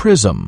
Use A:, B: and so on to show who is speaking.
A: prism.